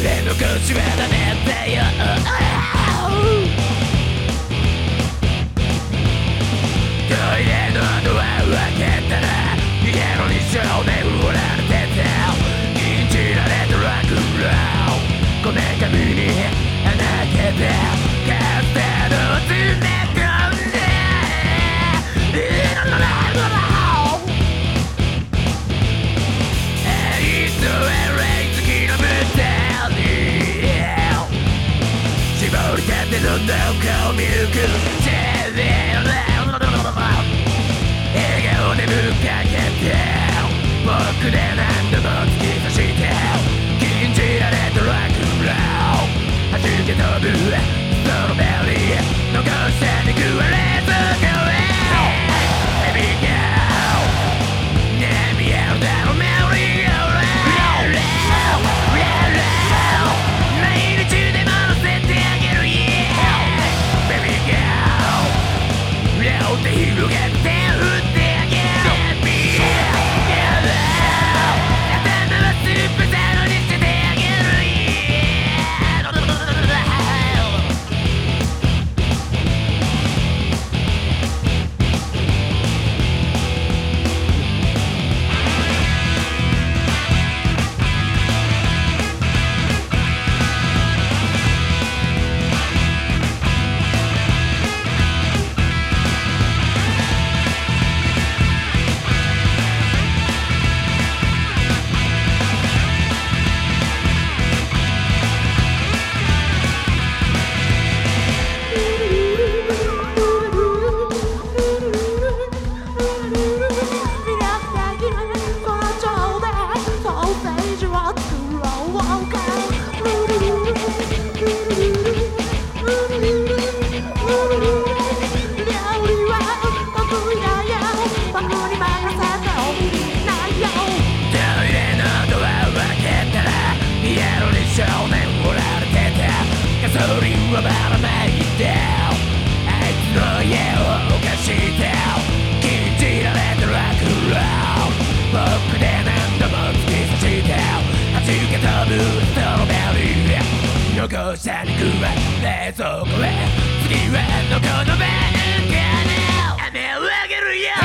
誰の口はダメだよ。トイレのドアを開けたら家の日常で売られてて禁じら。れたラクロこめかみに穴開けて。カスタてるんだよ顔見るく笑顔でぶっかけて僕で何度もぶそのベリー。残した肉は冷蔵庫へ。次はどこの弁かな雨をあげるよ。